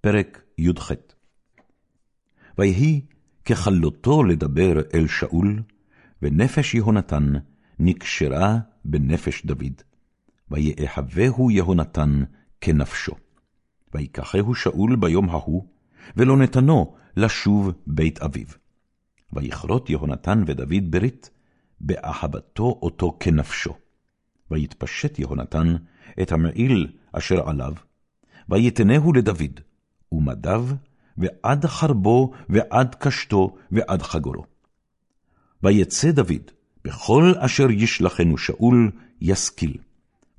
פרק י"ח ויהי ככלותו לדבר אל שאול, ונפש יהונתן נקשרה בנפש דוד, ויאהבהו יהונתן כנפשו. ויקחהו שאול ביום ההוא, ולא נתנו לשוב בית אביו. ויכרות יהונתן ודוד ברית, באהבתו אותו כנפשו. ויתפשט יהונתן את המעיל אשר עליו, ויתנהו לדוד, ומדיו, ועד חרבו, ועד קשתו, ועד חגורו. ויצא דוד, בכל אשר ישלחנו שאול, ישכיל.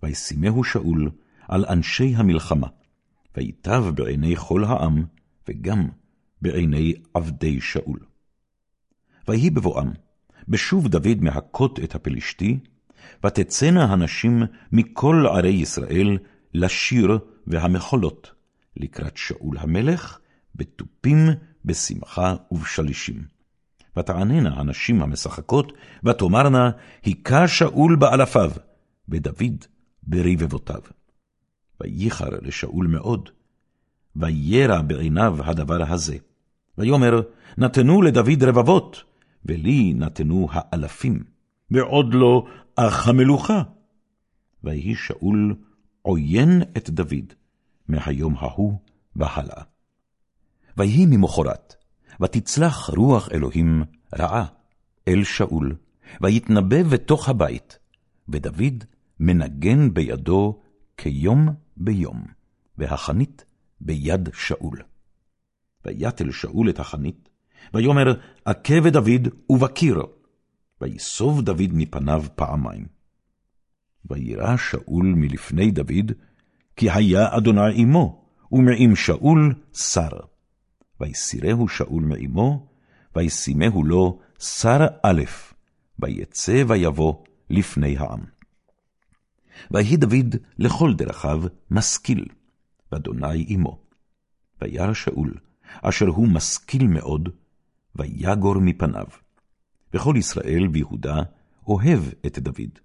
וישימהו שאול על אנשי המלחמה, ויטב בעיני כל העם, וגם בעיני עבדי שאול. ויהי בבואם, בשוב דוד מהכות את הפלשתי, ותצאנה הנשים מכל ערי ישראל לשיר והמחולות, לקראת שאול המלך, בתופים, בשמחה ובשלישים. ותעננה הנשים המשחקות, ותאמרנה, היכה שאול באלפיו, ודוד ברבבותיו. וייחר לשאול מאוד, וירא בעיניו הדבר הזה. ויאמר, נתנו לדוד רבבות, ולי נתנו האלפים, ועוד לא אח המלוכה. ויהי שאול עוין את דוד, מהיום ההוא והלאה. ויהי ממחרת, ותצלח רוח אלוהים רעה אל שאול, ויתנבא בתוך הבית, ודוד מנגן בידו כיום ביום, והחנית ביד שאול. ויתל שאול את החנית, ויאמר, עכה ודוד ובקיר, ויסוב דוד מפניו פעמיים. וירא שאול מלפני דוד, כי היה אדוני עמו, ומעם שאול שר. ויסירהו שאול מעמו, וישימהו לו שר א', ויצא ויבוא לפני העם. ויהי דוד לכל דרכיו משכיל, ואדוני עמו. וירא שאול, אשר הוא משכיל מאוד, ויגור מפניו. וכל ישראל ויהודה אוהב את דוד,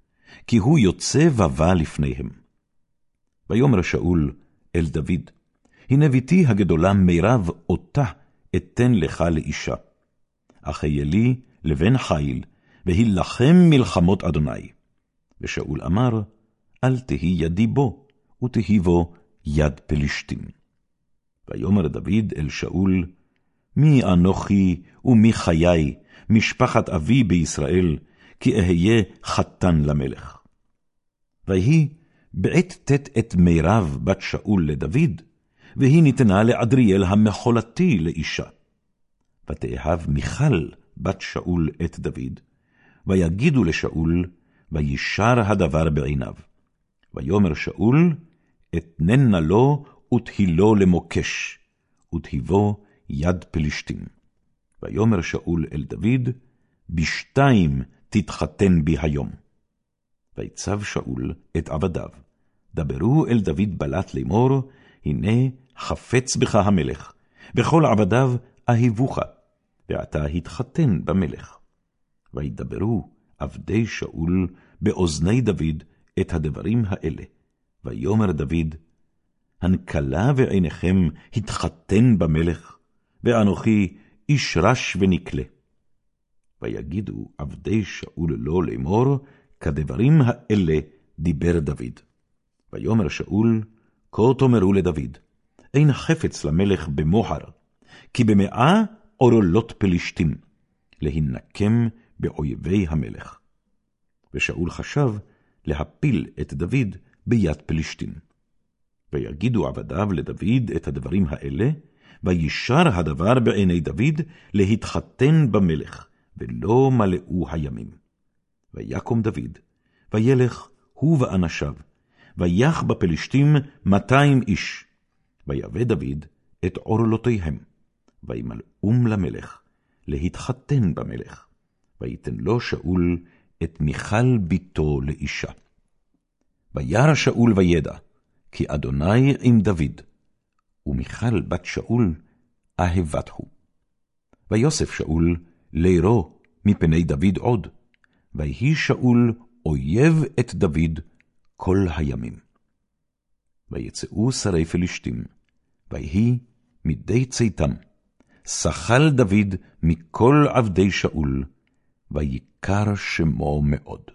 כי הוא יוצא ובא לפניהם. ויאמר שאול אל דוד, הנה ביתי הגדולה מירב אותה אתן לך לאישה. אך היה לי לבן חיל, והילחם מלחמות אדוני. ושאול אמר, אל תהי ידי בו, ותהי בו יד פלישתים. ויאמר דוד אל שאול, מי אנוכי ומי חיי, משפחת אבי בישראל, כי אהיה חתן למלך. ויהי בעת ט' את מירב בת שאול לדוד, והיא ניתנה לאדריאל המחולתי לאישה. ותאהב מיכל בת שאול את דוד, ויגידו לשאול, וישר הדבר בעיניו. ויאמר שאול, אתננה לו ותהילו למוקש, ותהיבו יד פלישתים. ויאמר שאול אל דוד, בשתיים תתחתן בי היום. ויצב שאול את עבדיו, דברו אל דוד בלט לאמור, הנה חפץ בך המלך, וכל עבדיו אהבוך, ועתה התחתן במלך. וידברו עבדי שאול באוזני דוד את הדברים האלה. ויאמר דוד, הנקלה בעיניכם התחתן במלך, ואנוכי איש רש ונקלה. ויגידו עבדי שאול לו לאמור, כדברים האלה דיבר דוד. ויאמר שאול, כה תאמרו לדוד, אין חפץ למלך במוהר, כי במאה עורלות פלישתים, להינקם באויבי המלך. ושאול חשב להפיל את דוד ביד פלישתים. ויגידו עבדיו לדוד את הדברים האלה, וישר הדבר בעיני דוד להתחתן במלך, ולא מלאו הימים. ויקום דוד, וילך הוא ואנשיו, ויח בפלשתים מאתיים איש, ויבא דוד את עורלותיהם, וימלאום למלך, להתחתן במלך, ויתן לו שאול את מיכל ביתו לאישה. וירא שאול וידע, כי אדוני עם דוד, ומיכל בת שאול אהבת הוא. ויוסף שאול לירו מפני דוד עוד, ויהי שאול אויב את דוד כל הימים. ויצאו שרי פלישתים, ויהי מדי צאתם, שחל דוד מכל עבדי שאול, ויקר שמו מאוד.